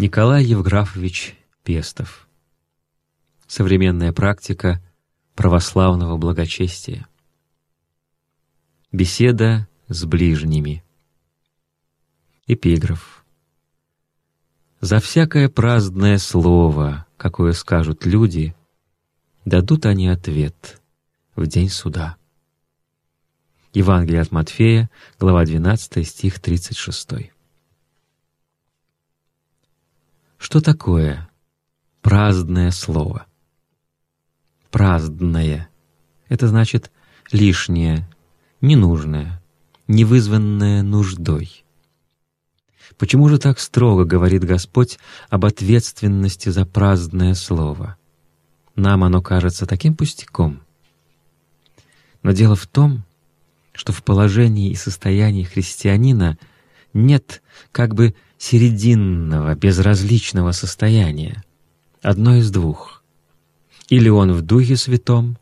Николай Евграфович Пестов. Современная практика православного благочестия. Беседа с ближними. Эпиграф. За всякое праздное слово, какое скажут люди, дадут они ответ в день суда. Евангелие от Матфея, глава 12, стих 36. Что такое праздное слово? Праздное — это значит лишнее, ненужное, невызванное нуждой. Почему же так строго говорит Господь об ответственности за праздное слово? Нам оно кажется таким пустяком. Но дело в том, что в положении и состоянии христианина нет как бы серединного, безразличного состояния. Одно из двух. Или он в Духе Святом,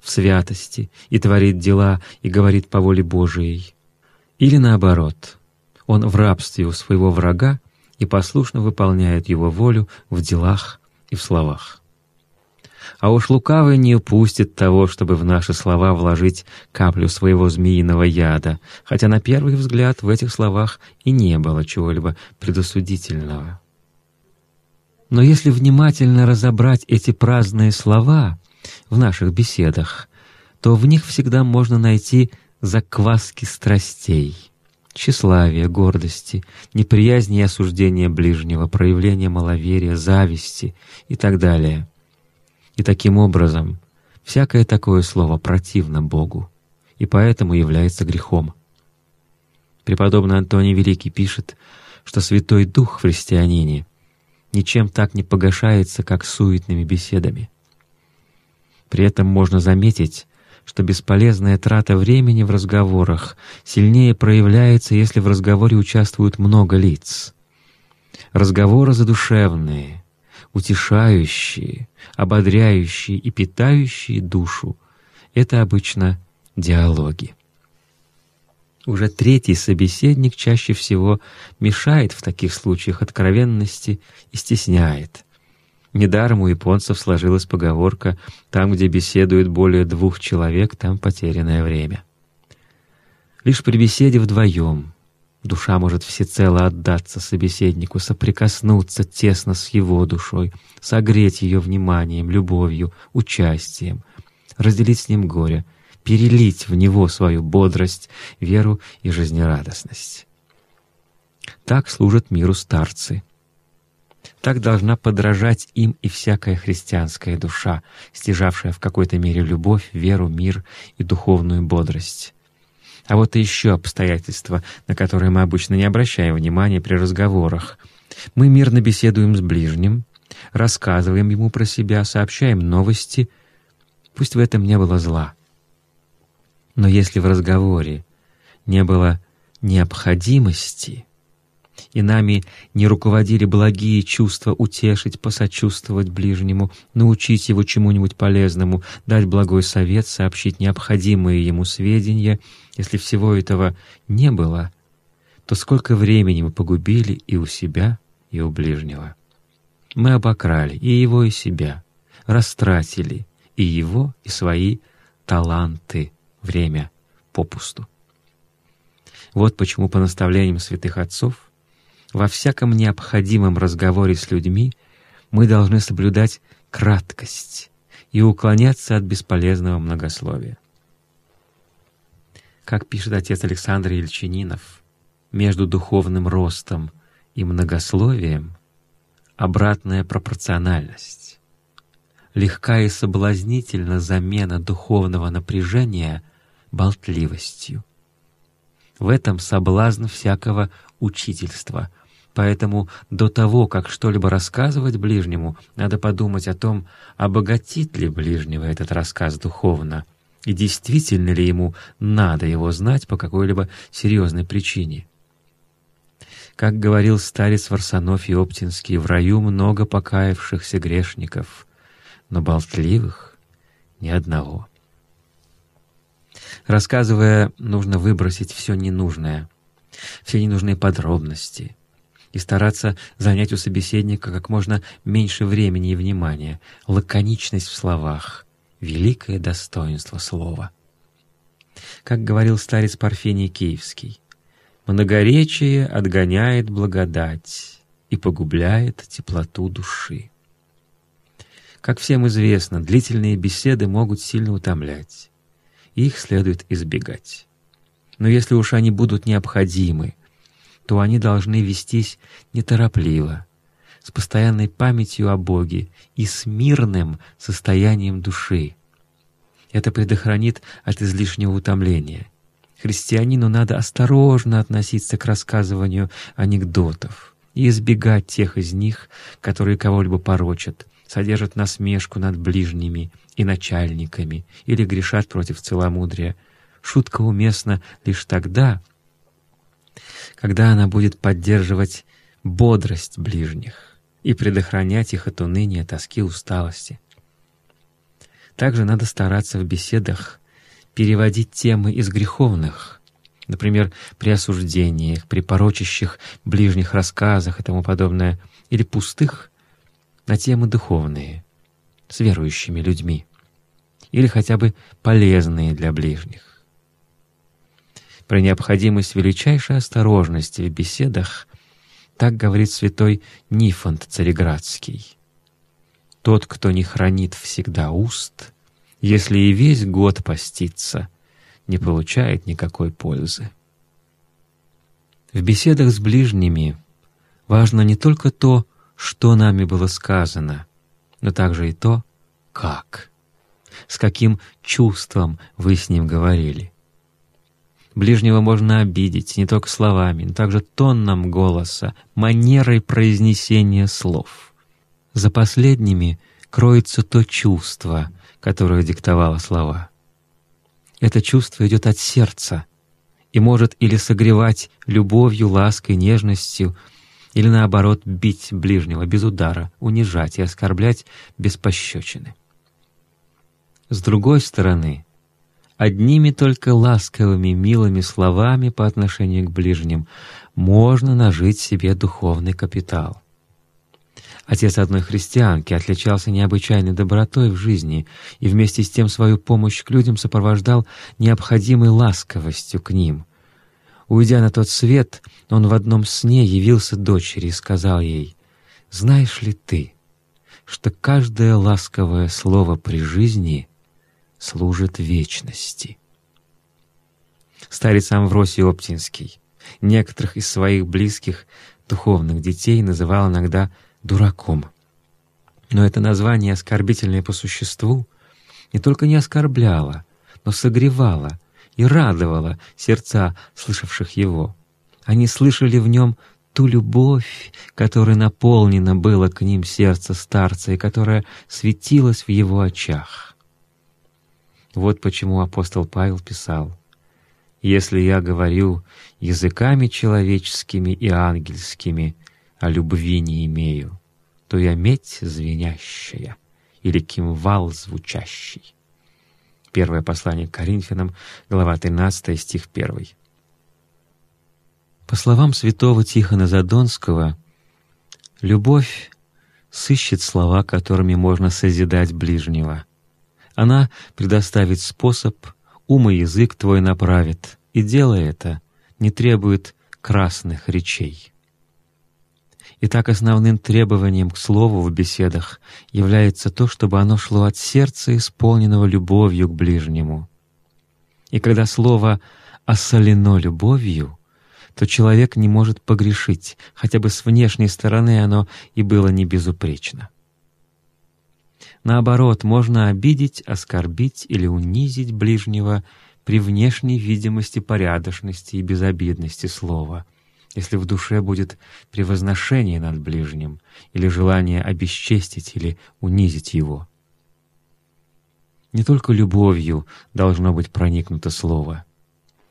в святости, и творит дела, и говорит по воле Божией, или наоборот, он в рабстве у своего врага и послушно выполняет его волю в делах и в словах. А уж лукавый не упустит того, чтобы в наши слова вложить каплю своего змеиного яда, хотя на первый взгляд в этих словах и не было чего-либо предосудительного. Но если внимательно разобрать эти праздные слова в наших беседах, то в них всегда можно найти закваски страстей — тщеславия, гордости, неприязни и осуждения ближнего, проявления маловерия, зависти и так далее. И таким образом всякое такое слово противно Богу и поэтому является грехом. Преподобный Антоний Великий пишет, что Святой Дух в христианине ничем так не погашается, как суетными беседами. При этом можно заметить, что бесполезная трата времени в разговорах сильнее проявляется, если в разговоре участвуют много лиц. Разговоры задушевные, утешающие, ободряющие и питающие душу — это обычно диалоги. Уже третий собеседник чаще всего мешает в таких случаях откровенности и стесняет. Недаром у японцев сложилась поговорка «там, где беседует более двух человек, там потерянное время». Лишь при беседе вдвоем Душа может всецело отдаться собеседнику, соприкоснуться тесно с его душой, согреть ее вниманием, любовью, участием, разделить с ним горе, перелить в него свою бодрость, веру и жизнерадостность. Так служат миру старцы. Так должна подражать им и всякая христианская душа, стяжавшая в какой-то мере любовь, веру, мир и духовную бодрость. А вот и еще обстоятельства, на которые мы обычно не обращаем внимания при разговорах. Мы мирно беседуем с ближним, рассказываем ему про себя, сообщаем новости. Пусть в этом не было зла. Но если в разговоре не было необходимости, и нами не руководили благие чувства утешить, посочувствовать ближнему, научить его чему-нибудь полезному, дать благой совет, сообщить необходимые ему сведения, если всего этого не было, то сколько времени мы погубили и у себя, и у ближнего. Мы обокрали и его, и себя, растратили и его, и свои таланты, время попусту. Вот почему по наставлениям святых отцов во всяком необходимом разговоре с людьми мы должны соблюдать краткость и уклоняться от бесполезного многословия. Как пишет отец Александр Ельчининов, между духовным ростом и многословием обратная пропорциональность. Легка и соблазнительна замена духовного напряжения болтливостью. В этом соблазн всякого учительства — Поэтому до того, как что-либо рассказывать ближнему, надо подумать о том, обогатит ли ближнего этот рассказ духовно, и действительно ли ему надо его знать по какой-либо серьезной причине. Как говорил старец Варсонофий Оптинский, в раю много покаявшихся грешников, но болтливых — ни одного. Рассказывая, нужно выбросить все ненужное, все ненужные подробности — и стараться занять у собеседника как можно меньше времени и внимания, лаконичность в словах — великое достоинство слова. Как говорил старец Парфений Киевский, «Многоречие отгоняет благодать и погубляет теплоту души». Как всем известно, длительные беседы могут сильно утомлять, их следует избегать. Но если уж они будут необходимы, то они должны вестись неторопливо, с постоянной памятью о Боге и с мирным состоянием души. Это предохранит от излишнего утомления. Христианину надо осторожно относиться к рассказыванию анекдотов и избегать тех из них, которые кого-либо порочат, содержат насмешку над ближними и начальниками или грешат против целомудрия. Шутка уместна лишь тогда, когда она будет поддерживать бодрость ближних и предохранять их от уныния, тоски, усталости. Также надо стараться в беседах переводить темы из греховных, например, при осуждениях, при порочащих ближних рассказах и тому подобное, или пустых, на темы духовные, с верующими людьми, или хотя бы полезные для ближних про необходимость величайшей осторожности в беседах, так говорит святой Нифонт Цареградский. «Тот, кто не хранит всегда уст, если и весь год постится, не получает никакой пользы». В беседах с ближними важно не только то, что нами было сказано, но также и то, как, с каким чувством вы с ним говорили. Ближнего можно обидеть не только словами, но также тоном голоса, манерой произнесения слов. За последними кроется то чувство, которое диктовало слова. Это чувство идет от сердца и может или согревать любовью, лаской, нежностью, или наоборот бить ближнего без удара, унижать и оскорблять без пощечины. С другой стороны, Одними только ласковыми, милыми словами по отношению к ближним можно нажить себе духовный капитал. Отец одной христианки отличался необычайной добротой в жизни и вместе с тем свою помощь к людям сопровождал необходимой ласковостью к ним. Уйдя на тот свет, он в одном сне явился дочери и сказал ей, «Знаешь ли ты, что каждое ласковое слово при жизни — служит вечности. Старец Амвросий Оптинский некоторых из своих близких духовных детей называл иногда «дураком». Но это название, оскорбительное по существу, не только не оскорбляло, но согревало и радовало сердца слышавших его. Они слышали в нем ту любовь, которой наполнено было к ним сердце старца и которая светилась в его очах. Вот почему апостол Павел писал, «Если я говорю языками человеческими и ангельскими, а любви не имею, то я медь звенящая или кимвал звучащий». Первое послание к Коринфянам, глава 13, стих 1. По словам святого Тихона Задонского, любовь сыщет слова, которыми можно созидать ближнего — она предоставит способ, ум и язык твой направит, и делая это, не требует красных речей. Итак, основным требованием к слову в беседах является то, чтобы оно шло от сердца, исполненного любовью к ближнему. И когда слово «осолено любовью», то человек не может погрешить, хотя бы с внешней стороны оно и было не безупречно. Наоборот, можно обидеть, оскорбить или унизить ближнего при внешней видимости порядочности и безобидности слова, если в душе будет превозношение над ближним или желание обесчестить или унизить его. Не только любовью должно быть проникнуто слово —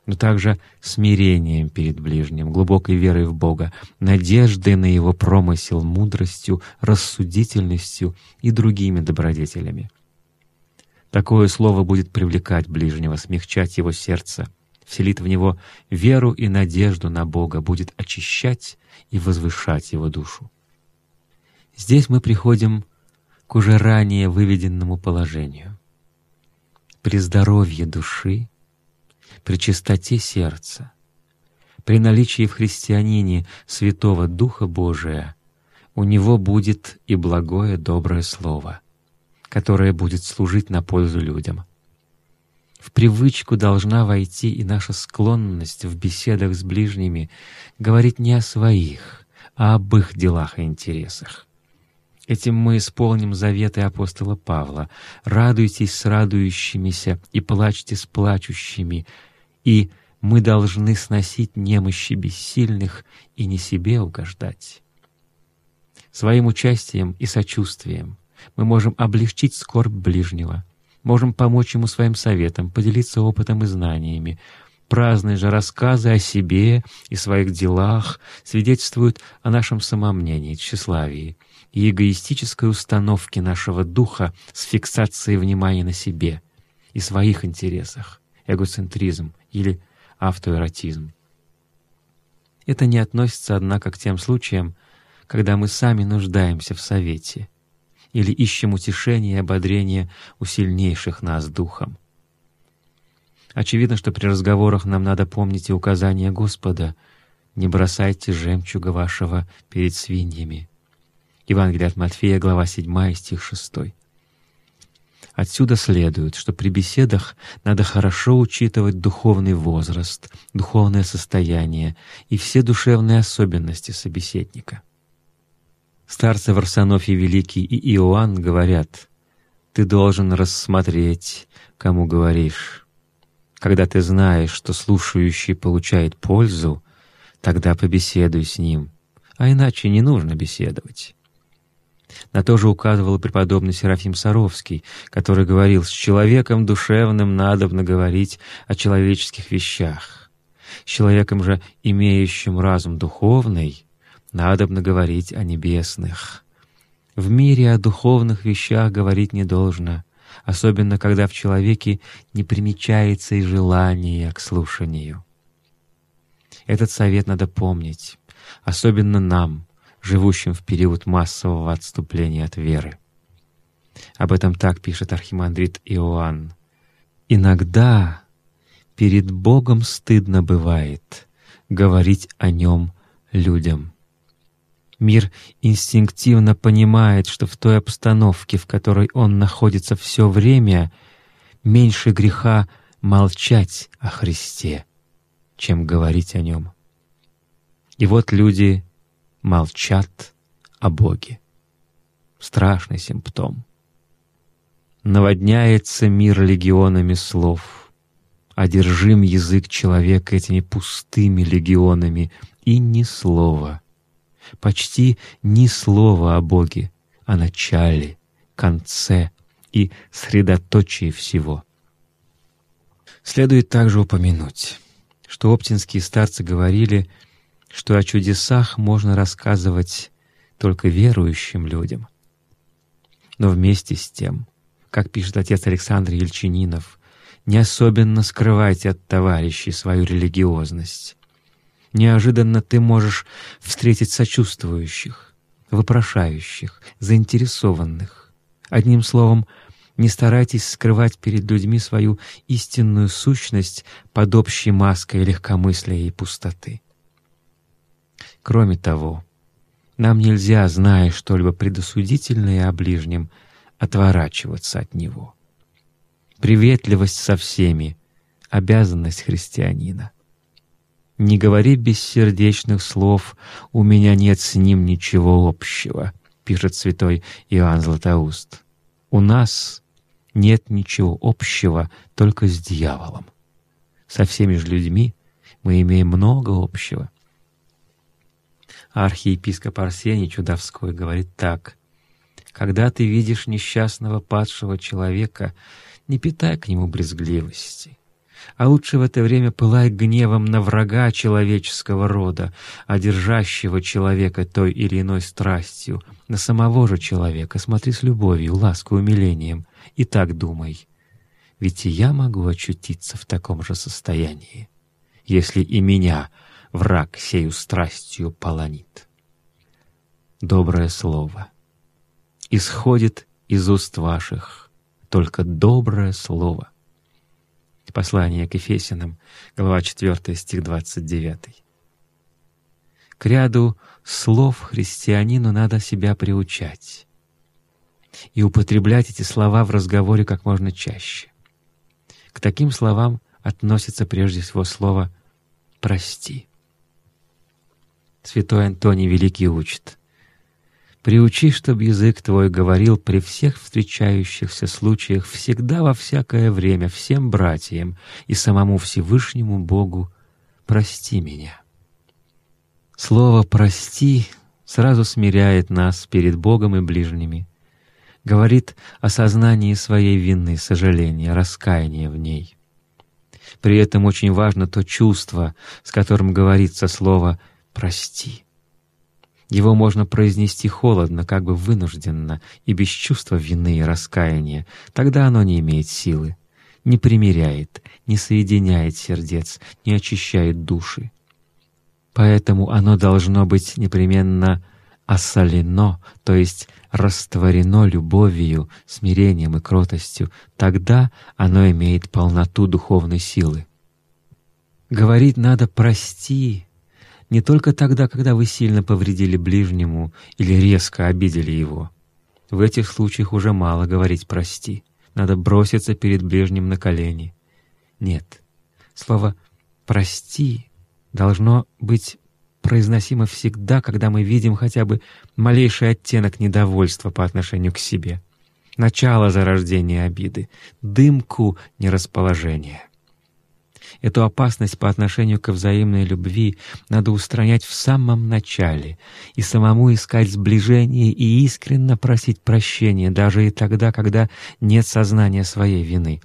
но также смирением перед ближним, глубокой верой в Бога, надеждой на Его промысел, мудростью, рассудительностью и другими добродетелями. Такое слово будет привлекать ближнего, смягчать его сердце, вселит в него веру и надежду на Бога, будет очищать и возвышать его душу. Здесь мы приходим к уже ранее выведенному положению. При здоровье души, при чистоте сердца, при наличии в христианине Святого Духа Божия у него будет и благое доброе слово, которое будет служить на пользу людям. В привычку должна войти и наша склонность в беседах с ближними говорить не о своих, а об их делах и интересах. Этим мы исполним заветы апостола Павла. «Радуйтесь с радующимися и плачьте с плачущими, и мы должны сносить немощи бессильных и не себе угождать». Своим участием и сочувствием мы можем облегчить скорбь ближнего, можем помочь ему своим советом, поделиться опытом и знаниями. Праздные же рассказы о себе и своих делах свидетельствуют о нашем самомнении, тщеславии и эгоистической установке нашего духа с фиксацией внимания на себе и своих интересах, эгоцентризм или автоэротизм. Это не относится, однако, к тем случаям, когда мы сами нуждаемся в совете или ищем утешение и ободрение у сильнейших нас духом. Очевидно, что при разговорах нам надо помнить и указания Господа «Не бросайте жемчуга вашего перед свиньями». Евангелие от Матфея, глава 7, стих 6. Отсюда следует, что при беседах надо хорошо учитывать духовный возраст, духовное состояние и все душевные особенности собеседника. Старцы Варсонофий Великий и Иоанн говорят, «Ты должен рассмотреть, кому говоришь. Когда ты знаешь, что слушающий получает пользу, тогда побеседуй с ним, а иначе не нужно беседовать». На то же указывал преподобный Серафим Саровский, который говорил, «С человеком душевным надобно говорить о человеческих вещах. С человеком же, имеющим разум духовный, надобно говорить о небесных. В мире о духовных вещах говорить не должно, особенно когда в человеке не примечается и желание к слушанию. Этот совет надо помнить, особенно нам, живущим в период массового отступления от веры. Об этом так пишет архимандрит Иоанн. «Иногда перед Богом стыдно бывает говорить о Нем людям». Мир инстинктивно понимает, что в той обстановке, в которой он находится все время, меньше греха молчать о Христе, чем говорить о Нем. И вот люди молчат о Боге. Страшный симптом. Наводняется мир легионами слов, одержим язык человека этими пустыми легионами, и ни слова, почти ни слова о Боге, о начале, конце и средоточии всего. Следует также упомянуть, что оптинские старцы говорили — что о чудесах можно рассказывать только верующим людям. Но вместе с тем, как пишет отец Александр Ельчининов, не особенно скрывайте от товарищей свою религиозность. Неожиданно ты можешь встретить сочувствующих, вопрошающих, заинтересованных. Одним словом, не старайтесь скрывать перед людьми свою истинную сущность под общей маской легкомыслия и пустоты. Кроме того, нам нельзя, зная что-либо предосудительное о ближнем, отворачиваться от него. Приветливость со всеми — обязанность христианина. «Не говори бессердечных слов, у меня нет с ним ничего общего», — пишет святой Иоанн Златоуст. «У нас нет ничего общего только с дьяволом. Со всеми же людьми мы имеем много общего. Архиепископ Арсений Чудовской говорит так. «Когда ты видишь несчастного падшего человека, не питай к нему брезгливости, а лучше в это время пылай гневом на врага человеческого рода, одержащего человека той или иной страстью, на самого же человека смотри с любовью, лаской, умилением, и так думай, ведь и я могу очутиться в таком же состоянии». если и меня враг сею страстью полонит. Доброе слово исходит из уст ваших, только доброе слово. Послание к Ефесянам, глава 4, стих 29. К ряду слов христианину надо себя приучать и употреблять эти слова в разговоре как можно чаще. К таким словам относится прежде всего слово «прости». Святой Антоний Великий учит «Приучи, чтобы язык твой говорил при всех встречающихся случаях всегда во всякое время всем братьям и самому Всевышнему Богу прости меня». Слово «прости» сразу смиряет нас перед Богом и ближними, говорит о сознании своей вины, сожаления, раскаяния в ней. При этом очень важно то чувство, с которым говорится слово «прости». Его можно произнести холодно, как бы вынужденно, и без чувства вины и раскаяния. Тогда оно не имеет силы, не примиряет, не соединяет сердец, не очищает души. Поэтому оно должно быть непременно осолено, то есть растворено любовью, смирением и кротостью, тогда оно имеет полноту духовной силы. Говорить надо «прости» не только тогда, когда вы сильно повредили ближнему или резко обидели его. В этих случаях уже мало говорить «прости», надо броситься перед ближним на колени. Нет, слово «прости» должно быть произносимо всегда, когда мы видим хотя бы малейший оттенок недовольства по отношению к себе, начало зарождения обиды, дымку нерасположения. Эту опасность по отношению к взаимной любви надо устранять в самом начале и самому искать сближение и искренно просить прощения, даже и тогда, когда нет сознания своей вины.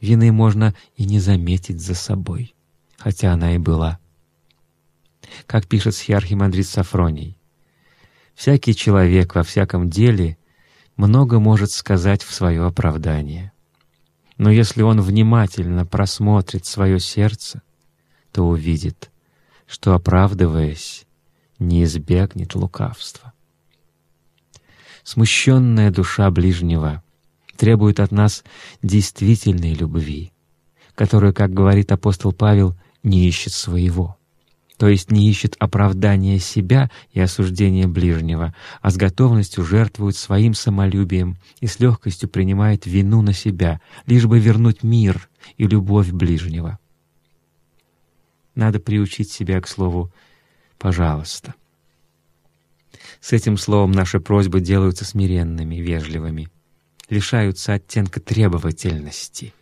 Вины можно и не заметить за собой, хотя она и была как пишет схиархимандрит Сафроний. «Всякий человек во всяком деле много может сказать в свое оправдание. Но если он внимательно просмотрит свое сердце, то увидит, что, оправдываясь, не избегнет лукавства. Смущенная душа ближнего требует от нас действительной любви, которая, как говорит апостол Павел, не ищет своего то есть не ищет оправдания себя и осуждения ближнего, а с готовностью жертвует своим самолюбием и с легкостью принимает вину на себя, лишь бы вернуть мир и любовь ближнего. Надо приучить себя к слову «пожалуйста». С этим словом наши просьбы делаются смиренными, вежливыми, лишаются оттенка требовательности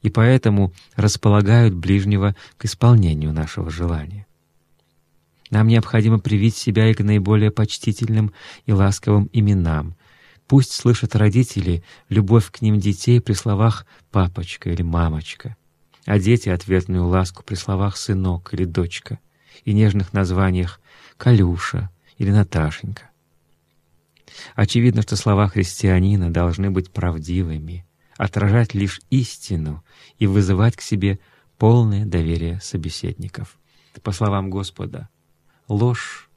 и поэтому располагают ближнего к исполнению нашего желания. Нам необходимо привить себя и к наиболее почтительным и ласковым именам. Пусть слышат родители любовь к ним детей при словах «папочка» или «мамочка», а дети — ответную ласку при словах «сынок» или «дочка» и нежных названиях «Калюша» или «Наташенька». Очевидно, что слова христианина должны быть правдивыми, отражать лишь истину и вызывать к себе полное доверие собеседников. По словам Господа, ложь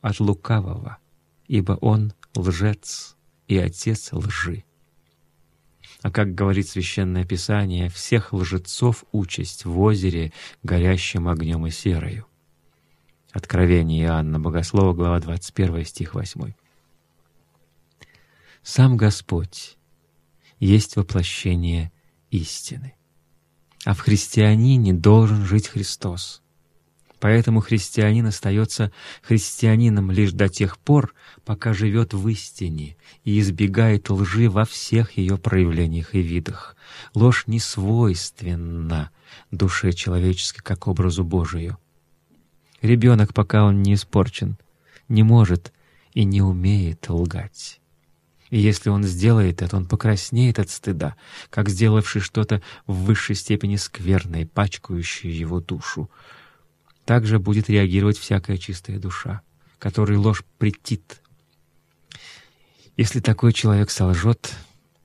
от лукавого, ибо он лжец и отец лжи. А как говорит Священное Писание, всех лжецов участь в озере, горящим огнем и серою. Откровение Иоанна Богослова, глава 21, стих 8. Сам Господь есть воплощение истины. А в христианине должен жить Христос. Поэтому христианин остается христианином лишь до тех пор, пока живет в истине и избегает лжи во всех ее проявлениях и видах. Ложь не свойственна душе человеческой как образу Божию. Ребенок, пока он не испорчен, не может и не умеет лгать. И если он сделает это, он покраснеет от стыда, как сделавший что-то в высшей степени скверное, пачкающее его душу. Также будет реагировать всякая чистая душа, которой ложь претит. Если такой человек солжет,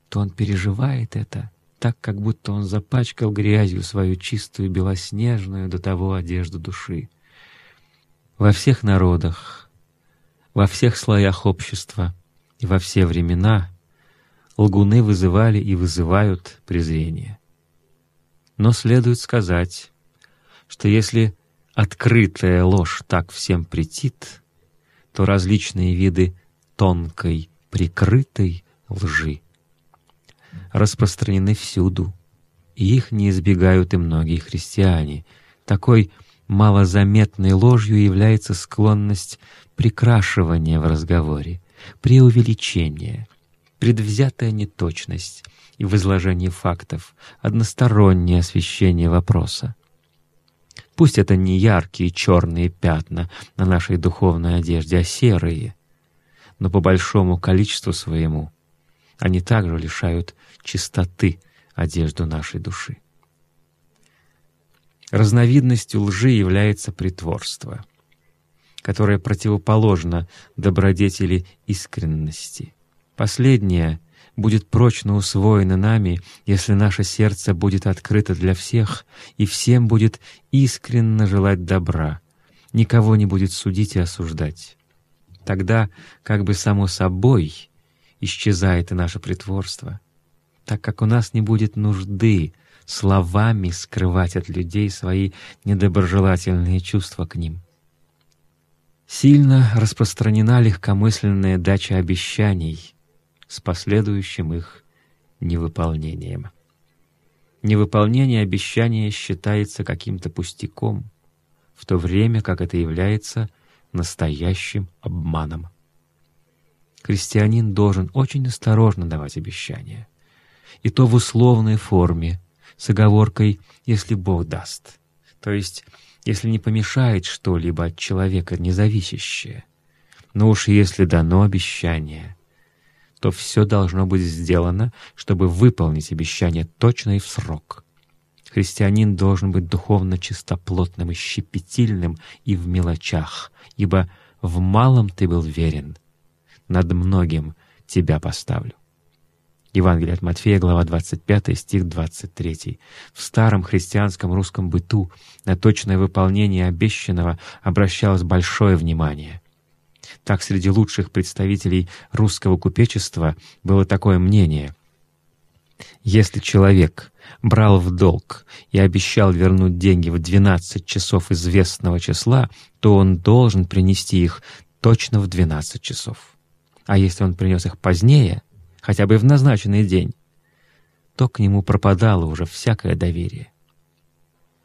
то он переживает это так, как будто он запачкал грязью свою чистую белоснежную до того одежду души. Во всех народах, во всех слоях общества и во все времена лгуны вызывали и вызывают презрение. Но следует сказать, что если открытая ложь так всем претит, то различные виды тонкой, прикрытой лжи распространены всюду, и их не избегают и многие христиане. Такой малозаметной ложью является склонность прикрашивания в разговоре, преувеличения, предвзятая неточность и в изложении фактов, одностороннее освещение вопроса. Пусть это не яркие черные пятна на нашей духовной одежде, а серые, но по большому количеству своему они также лишают чистоты одежду нашей души. Разновидностью лжи является притворство, которое противоположно добродетели искренности. Последнее будет прочно усвоено нами, если наше сердце будет открыто для всех и всем будет искренно желать добра, никого не будет судить и осуждать. Тогда, как бы само собой, исчезает и наше притворство, так как у нас не будет нужды словами скрывать от людей свои недоброжелательные чувства к ним. Сильно распространена легкомысленная дача обещаний с последующим их невыполнением. Невыполнение обещания считается каким-то пустяком, в то время как это является настоящим обманом. Христианин должен очень осторожно давать обещания, и то в условной форме, с оговоркой «если Бог даст», то есть если не помешает что-либо от человека независящее. Но уж если дано обещание, то все должно быть сделано, чтобы выполнить обещание точно и в срок. Христианин должен быть духовно чистоплотным и щепетильным и в мелочах, ибо в малом ты был верен, над многим тебя поставлю. Евангелие от Матфея, глава 25, стих 23. В старом христианском русском быту на точное выполнение обещанного обращалось большое внимание. Так среди лучших представителей русского купечества было такое мнение. Если человек брал в долг и обещал вернуть деньги в 12 часов известного числа, то он должен принести их точно в 12 часов. А если он принес их позднее — хотя бы в назначенный день, то к нему пропадало уже всякое доверие.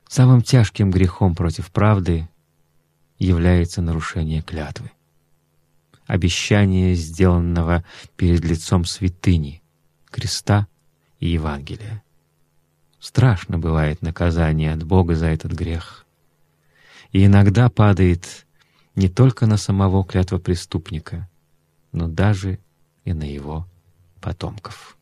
Самым тяжким грехом против правды является нарушение клятвы. Обещание, сделанного перед лицом святыни, креста и Евангелия. Страшно бывает наказание от Бога за этот грех. И иногда падает не только на самого клятва преступника, но даже и на его потомков.